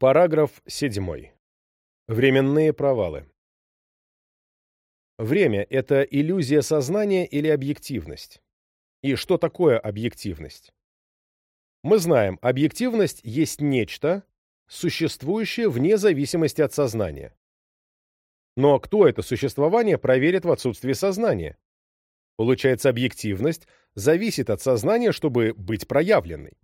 Параграф 7. Временные провалы. Время — это иллюзия сознания или объективность. И что такое объективность? Мы знаем, объективность есть нечто, существующее вне зависимости от сознания. Но кто это существование проверит в отсутствии сознания? Получается, объективность зависит от сознания, чтобы быть проявленной.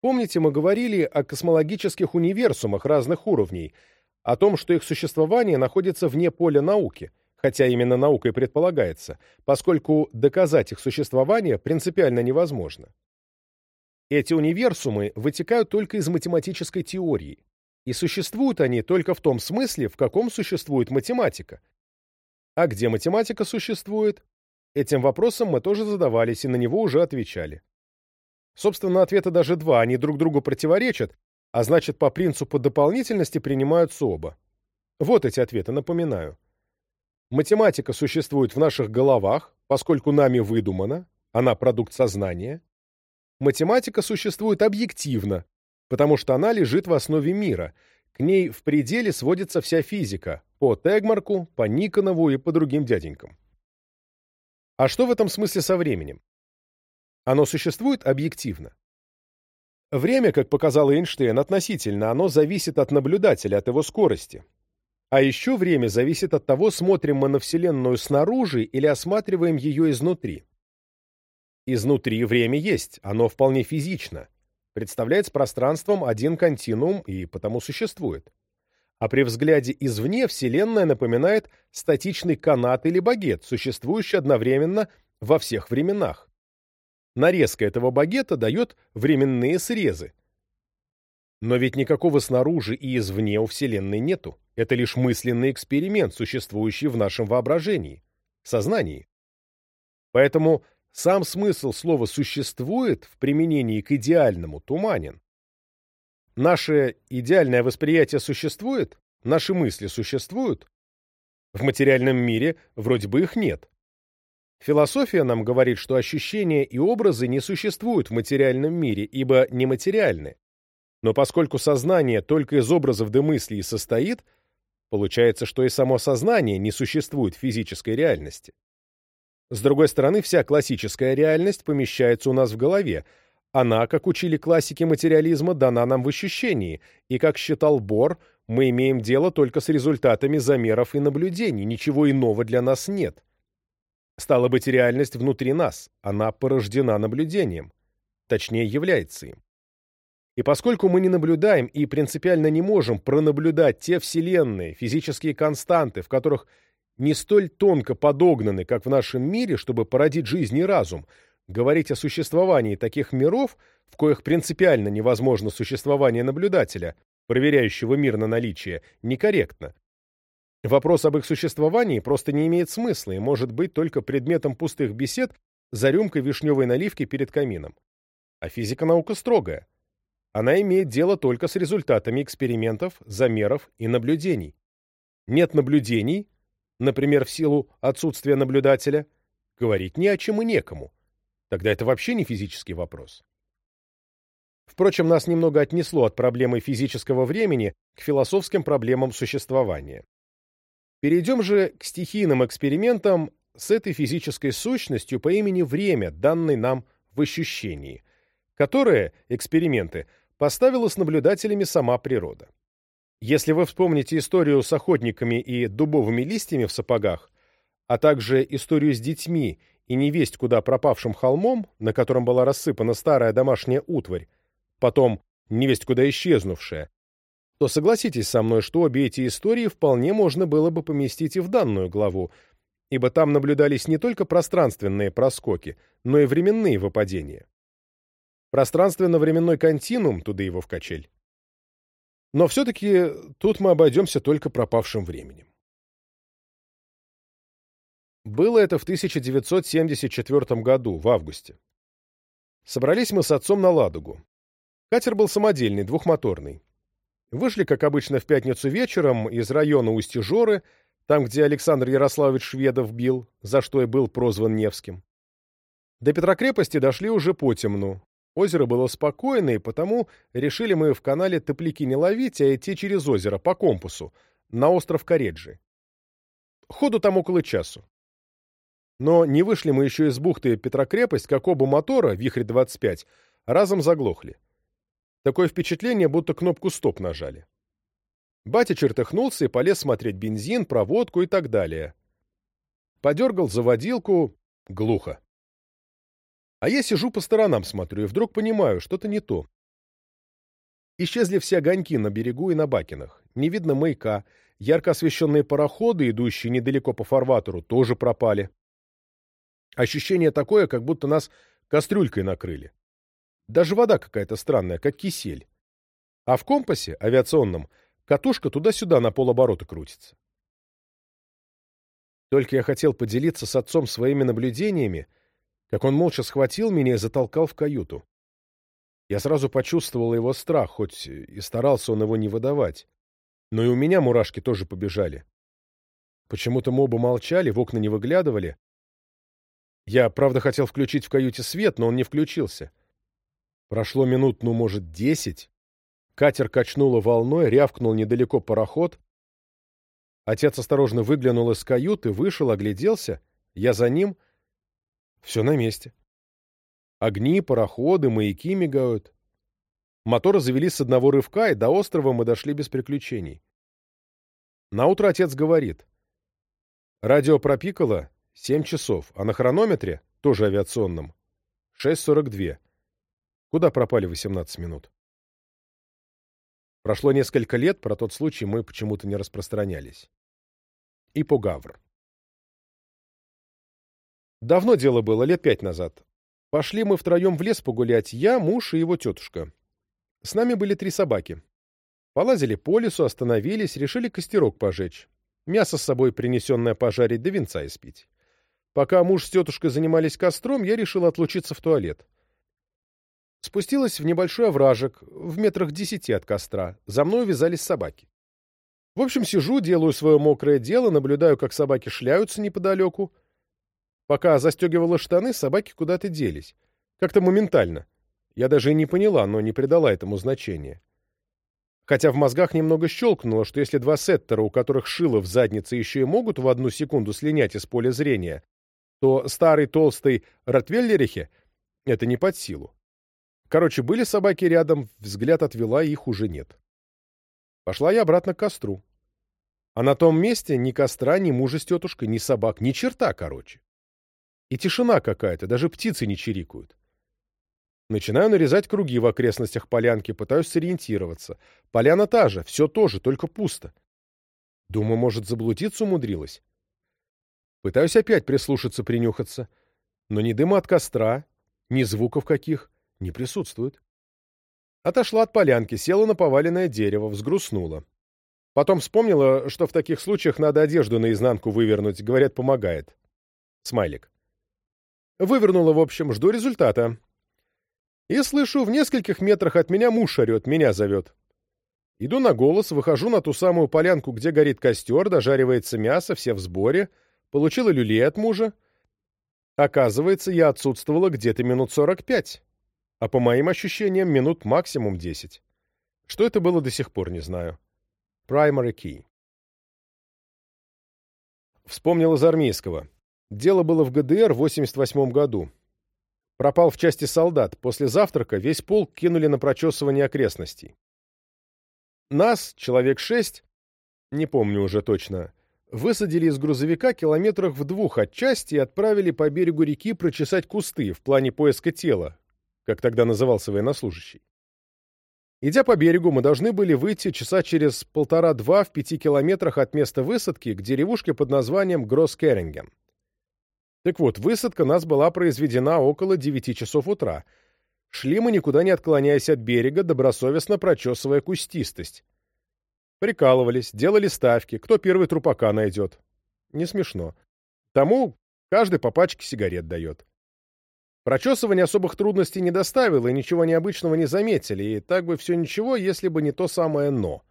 Помните, мы говорили о космологических универсумах разных уровней, о том, что их существование находится вне поля науки, хотя именно наукой предполагается, поскольку доказать их существование принципиально невозможно. Эти универсумы вытекают только из математической теории, и существуют они только в том смысле, в каком существует математика. А где математика существует? Этим вопросом мы тоже задавались и на него уже отвечали. Собственно, ответа даже два, они друг другу противоречат, а значит, по принципу дополнительности принимаются оба. Вот эти ответы, напоминаю. Математика существует в наших головах, поскольку нами выдумана, она продукт сознания. Математика существует объективно, потому что она лежит в основе мира. К ней в пределе сводится вся физика, по Тегмарку, по Никонову и по другим дяденькам. А что в этом смысле со временем? Оно существует объективно. Время, как показал Эйнштейн, относительно, оно зависит от наблюдателя, от его скорости. А еще время зависит от того, смотрим мы на Вселенную снаружи или осматриваем ее изнутри. Изнутри время есть, оно вполне физично, представляет с пространством один континуум и потому существует. А при взгляде извне Вселенная напоминает статичный канат или багет, существующий одновременно во всех временах. Нарезка этого багета дает временные срезы. Но ведь никакого снаружи и извне у Вселенной нету. Это лишь мысленный эксперимент, существующий в нашем воображении, сознании. Поэтому сам смысл слова «существует» в применении к идеальному туманен. Наше идеальное восприятие существует? Наши мысли существуют? В материальном мире вроде бы их нет. Философия нам говорит, что ощущения и образы не существуют в материальном мире, ибо нематериальны. Но поскольку сознание только из образов да мыслей состоит, получается, что и само сознание не существует в физической реальности. С другой стороны, вся классическая реальность помещается у нас в голове. Она, как учили классики материализма, дана нам в ощущении, и, как считал Бор, мы имеем дело только с результатами замеров и наблюдений, ничего иного для нас нет. Стало быть, реальность внутри нас, она порождена наблюдением, точнее, является им. И поскольку мы не наблюдаем и принципиально не можем пронаблюдать те вселенные, физические константы, в которых не столь тонко подогнаны, как в нашем мире, чтобы породить жизнь и разум, говорить о существовании таких миров, в коих принципиально невозможно существование наблюдателя, проверяющего мир на наличие, некорректно. Вопрос об их существовании просто не имеет смысла и может быть только предметом пустых бесед за рюмкой вишневой наливки перед камином. А физика наука строгая. Она имеет дело только с результатами экспериментов, замеров и наблюдений. Нет наблюдений, например, в силу отсутствия наблюдателя, говорить ни о чем и некому. Тогда это вообще не физический вопрос. Впрочем, нас немного отнесло от проблемы физического времени к философским проблемам существования. Перейдем же к стихийным экспериментам с этой физической сущностью по имени время, данной нам в ощущении, которые, эксперименты, поставила с наблюдателями сама природа. Если вы вспомните историю с охотниками и дубовыми листьями в сапогах, а также историю с детьми и невесть куда пропавшим холмом, на котором была рассыпана старая домашняя утварь, потом невесть куда исчезнувшая, то согласитесь со мной, что обе эти истории вполне можно было бы поместить и в данную главу, ибо там наблюдались не только пространственные проскоки, но и временные выпадения. Пространственно-временной континуум, туда его в качель. Но все-таки тут мы обойдемся только пропавшим временем. Было это в 1974 году, в августе. Собрались мы с отцом на Ладогу. Катер был самодельный, двухмоторный. Вышли, как обычно, в пятницу вечером из района Устижоры, там, где Александр Ярославович Шведов бил, за что и был прозван Невским. До Петрокрепости дошли уже по темну. Озеро было спокойное, и потому решили мы в канале топляки не ловить, а идти через озеро по компасу, на остров Кареджи. Ходу там около часу. Но не вышли мы еще из бухты Петрокрепость, как оба мотора, Вихрь-25, разом заглохли. Такое впечатление, будто кнопку «Стоп» нажали. Батя чертыхнулся и полез смотреть бензин, проводку и так далее. Подергал заводилку — глухо. А я сижу по сторонам смотрю и вдруг понимаю, что-то не то. Исчезли все огоньки на берегу и на бакинах. Не видно маяка. Ярко освещенные пароходы, идущие недалеко по фарватеру, тоже пропали. Ощущение такое, как будто нас кастрюлькой накрыли. Даже вода какая-то странная, как кисель. А в компасе, авиационном, катушка туда-сюда на полоборота крутится. Только я хотел поделиться с отцом своими наблюдениями, как он молча схватил меня и затолкал в каюту. Я сразу почувствовал его страх, хоть и старался он его не выдавать. Но и у меня мурашки тоже побежали. Почему-то мы оба молчали, в окна не выглядывали. Я, правда, хотел включить в каюте свет, но он не включился. Прошло минут, ну, может, десять. Катер качнуло волной, рявкнул недалеко пароход. Отец осторожно выглянул из каюты, вышел, огляделся. Я за ним — все на месте. Огни, пароходы, маяки мигают. Моторы завелись с одного рывка, и до острова мы дошли без приключений. Наутро отец говорит. Радио пропикало 7 часов, а на хронометре, тоже авиационном, 6.42. Куда пропали 18 минут? Прошло несколько лет, про тот случай мы почему-то не распространялись. Ипогавр. Давно дело было, лет пять назад. Пошли мы втроем в лес погулять, я, муж и его тетушка. С нами были три собаки. Полазили по лесу, остановились, решили костерок пожечь. Мясо с собой принесенное пожарить, до венца испить. Пока муж с тетушкой занимались костром, я решил отлучиться в туалет. Спустилась в небольшой овражек, в метрах десяти от костра. За мной вязались собаки. В общем, сижу, делаю свое мокрое дело, наблюдаю, как собаки шляются неподалеку. Пока застегивала штаны, собаки куда-то делись. Как-то моментально. Я даже и не поняла, но не придала этому значения. Хотя в мозгах немного щелкнуло, что если два сеттера, у которых шило в заднице еще и могут в одну секунду слинять из поля зрения, то старый толстый Ротвеллерихе — это не под силу. Короче, были собаки рядом, взгляд отвела, их уже нет. Пошла я обратно к костру. А на том месте ни костра, ни мужа с тетушкой, ни собак, ни черта, короче. И тишина какая-то, даже птицы не чирикают. Начинаю нарезать круги в окрестностях полянки, пытаюсь сориентироваться. Поляна та же, все то же, только пусто. Думаю, может, заблудиться умудрилась. Пытаюсь опять прислушаться, принюхаться. Но ни дыма от костра, ни звуков каких не присутствует. Отошла от полянки, села на поваленное дерево, взгрустнула. Потом вспомнила, что в таких случаях надо одежду наизнанку вывернуть, говорят, помогает. Смайлик. Вывернула, в общем, жду результата. И слышу, в нескольких метрах от меня муж орет, меня зовет. Иду на голос, выхожу на ту самую полянку, где горит костер, дожаривается мясо, все в сборе. Получила люлей от мужа. Оказывается, я отсутствовала где-то минут сорок пять. А по моим ощущениям, минут максимум десять. Что это было, до сих пор не знаю. Primary key. Вспомнил из армейского. Дело было в ГДР в 88 году. Пропал в части солдат. После завтрака весь полк кинули на прочесывание окрестностей. Нас, человек шесть, не помню уже точно, высадили из грузовика километрах в двух от части и отправили по берегу реки прочесать кусты в плане поиска тела, как тогда назывался военнослужащий. Идя по берегу, мы должны были выйти часа через полтора-два в пяти километрах от места высадки к деревушке под названием Гросс-Керринген. Так вот, высадка нас была произведена около девяти часов утра. Шли мы, никуда не отклоняясь от берега, добросовестно прочесывая кустистость. Прикалывались, делали ставки, кто первый трупака найдет. Не смешно. Тому каждый по пачке сигарет дает. Прочесывание особых трудностей не доставило, и ничего необычного не заметили, и так бы все ничего, если бы не то самое «но».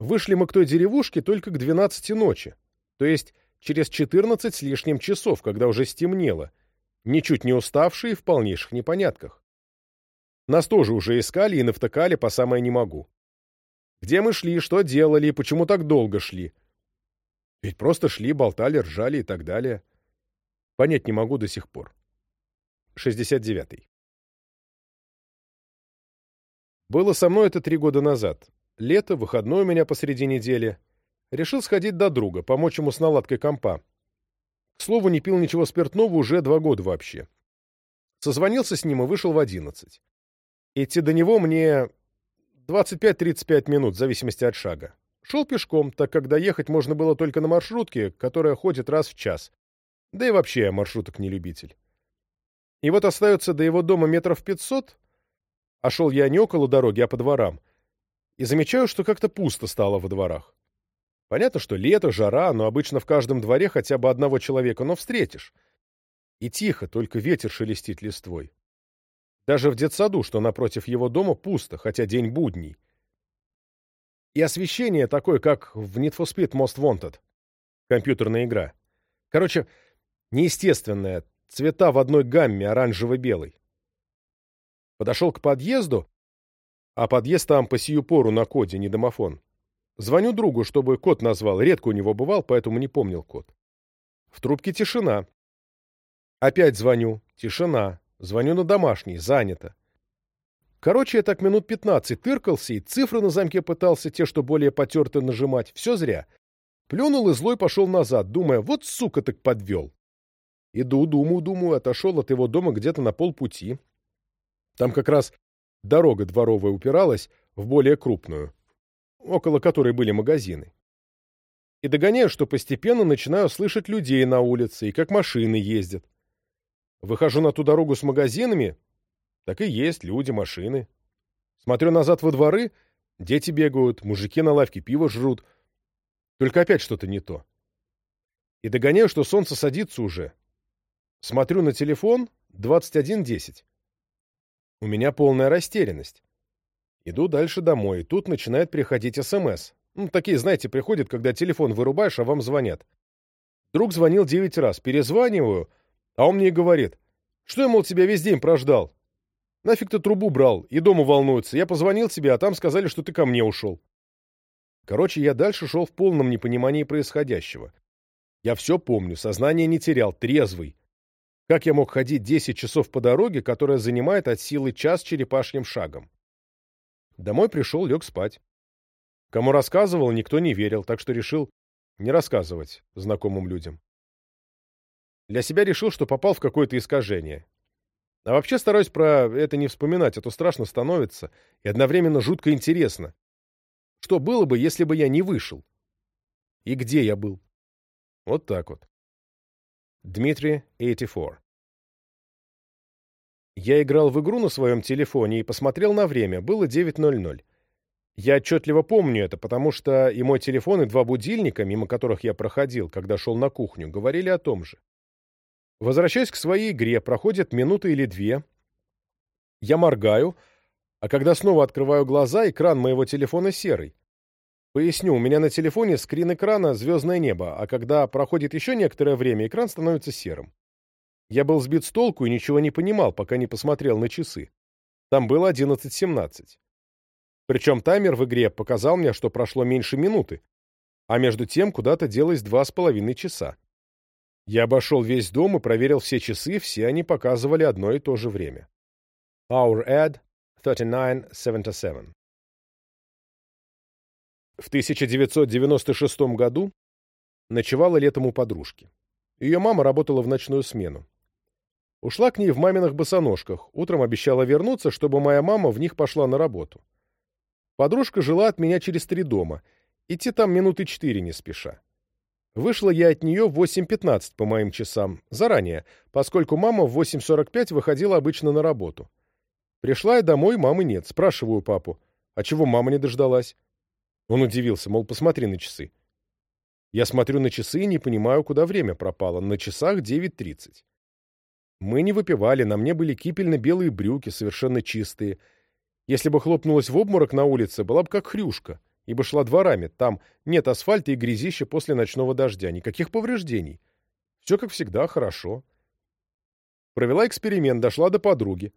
Вышли мы к той деревушке только к двенадцати ночи, то есть через 14 с лишним часов, когда уже стемнело, ничуть не уставшие в полнейших непонятках. Нас тоже уже искали и навтыкали по самое не могу. Где мы шли, что делали и почему так долго шли? Ведь просто шли, болтали, ржали и так далее. Понять не могу до сих пор. 69. Было со мной это три года назад. Лето, выходной у меня посреди недели. Решил сходить до друга, помочь ему с наладкой компа. К слову, не пил ничего спиртного уже два года вообще. Созвонился с ним и вышел в одиннадцать. Идти до него мне 25-35 минут, в зависимости от шага. Шел пешком, так как доехать можно было только на маршрутке, которая ходит раз в час. Да и вообще я маршруток не любитель. И вот остается до его дома метров пятьсот, а шел я не около дороги, а по дворам, и замечаю, что как-то пусто стало во дворах. Понятно, что лето, жара, но обычно в каждом дворе хотя бы одного человека, но встретишь. И тихо, только ветер шелестит листвой. Даже в детсаду, что напротив его дома, пусто, хотя день будний. И освещение такое, как в Need for Speed Most Wanted. Компьютерная игра. Короче, неестественное. Цвета в одной гамме, оранжево-белый. Подошел к подъезду, а подъезд там по сию пору на коде, не домофон. Звоню другу, чтобы код назвал. Редко у него бывал, поэтому не помнил код. В трубке тишина. Опять звоню. Тишина. Звоню на домашний. Занято. Короче, я так минут пятнадцать тыркался и цифры на замке пытался, те, что более потерты, нажимать. Все зря. Плюнул и злой пошел назад, думая, вот сука так подвел. Иду, думаю, думаю, отошел от его дома где-то на полпути. Там как раз дорога дворовая упиралась в более крупную около которой были магазины. И догоняю, что постепенно начинаю слышать людей на улице и как машины ездят. Выхожу на ту дорогу с магазинами, так и есть люди, машины. Смотрю назад во дворы, дети бегают, мужики на лавке пиво жрут. Только опять что-то не то. И догоняю, что солнце садится уже. Смотрю на телефон 21.10. У меня полная растерянность. Иду дальше домой, и тут начинает приходить СМС. Ну, такие, знаете, приходят, когда телефон вырубаешь, а вам звонят. Друг звонил девять раз, перезваниваю, а он мне и говорит, что я, мол, тебя весь день прождал. Нафиг ты трубу брал, и дома волнуется. Я позвонил тебе, а там сказали, что ты ко мне ушел. Короче, я дальше шел в полном непонимании происходящего. Я все помню, сознание не терял, трезвый. Как я мог ходить десять часов по дороге, которая занимает от силы час черепашьим шагом? Домой пришел, лег спать. Кому рассказывал, никто не верил, так что решил не рассказывать знакомым людям. Для себя решил, что попал в какое-то искажение. А вообще стараюсь про это не вспоминать, а то страшно становится и одновременно жутко интересно. Что было бы, если бы я не вышел? И где я был? Вот так вот. Дмитрий, 84. Я играл в игру на своем телефоне и посмотрел на время. Было 9.00. Я отчетливо помню это, потому что и мой телефон, и два будильника, мимо которых я проходил, когда шел на кухню, говорили о том же. Возвращаясь к своей игре, проходит минута или две. Я моргаю, а когда снова открываю глаза, экран моего телефона серый. Поясню, у меня на телефоне скрин экрана «Звездное небо», а когда проходит еще некоторое время, экран становится серым. Я был сбит с толку и ничего не понимал, пока не посмотрел на часы. Там было 11.17. Причем таймер в игре показал мне, что прошло меньше минуты, а между тем куда-то делось два с половиной часа. Я обошел весь дом и проверил все часы, все они показывали одно и то же время. Our ad 3977. В 1996 году ночевала летом у подружки. Ее мама работала в ночную смену. Ушла к ней в маминых босоножках, утром обещала вернуться, чтобы моя мама в них пошла на работу. Подружка жила от меня через три дома, идти там минуты четыре не спеша. Вышла я от нее в 8.15 по моим часам, заранее, поскольку мама в 8.45 выходила обычно на работу. Пришла я домой, мамы нет. Спрашиваю папу, а чего мама не дождалась? Он удивился, мол, посмотри на часы. Я смотрю на часы и не понимаю, куда время пропало. На часах 9.30. Мы не выпивали, на мне были кипельно-белые брюки, совершенно чистые. Если бы хлопнулась в обморок на улице, была бы как хрюшка, ибо шла дворами, там нет асфальта и грязища после ночного дождя, никаких повреждений. Все как всегда, хорошо. Провела эксперимент, дошла до подруги.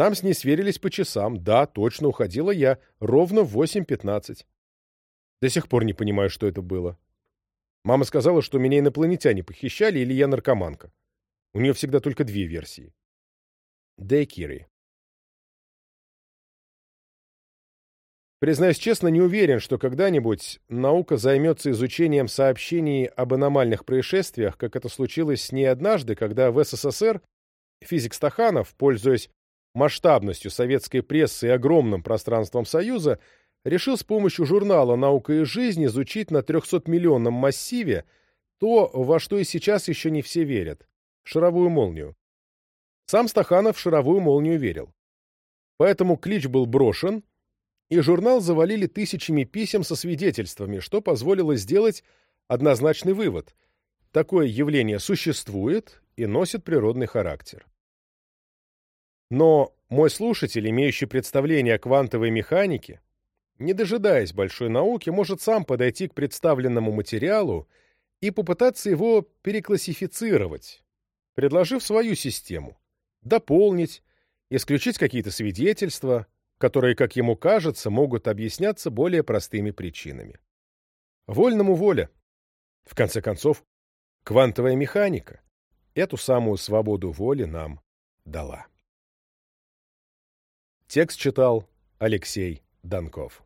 Там с ней сверились по часам. Да, точно уходила я. Ровно в 8.15. До сих пор не понимаю, что это было. Мама сказала, что меня инопланетяне похищали или я наркоманка. У нее всегда только две версии. Декири. Признаюсь честно, не уверен, что когда-нибудь наука займется изучением сообщений об аномальных происшествиях, как это случилось с ней однажды, когда в СССР физик Стаханов, пользуясь масштабностью советской прессы и огромным пространством Союза, решил с помощью журнала «Наука и жизнь» изучить на 300-миллионном массиве то, во что и сейчас еще не все верят — шаровую молнию. Сам Стаханов в шаровую молнию верил. Поэтому клич был брошен, и журнал завалили тысячами писем со свидетельствами, что позволило сделать однозначный вывод – такое явление существует и носит природный характер. Но мой слушатель, имеющий представление о квантовой механике, не дожидаясь большой науки, может сам подойти к представленному материалу и попытаться его переклассифицировать, предложив свою систему, дополнить, исключить какие-то свидетельства, которые, как ему кажется, могут объясняться более простыми причинами. Вольному воля. В конце концов, квантовая механика эту самую свободу воли нам дала. Текст читал Алексей Донков.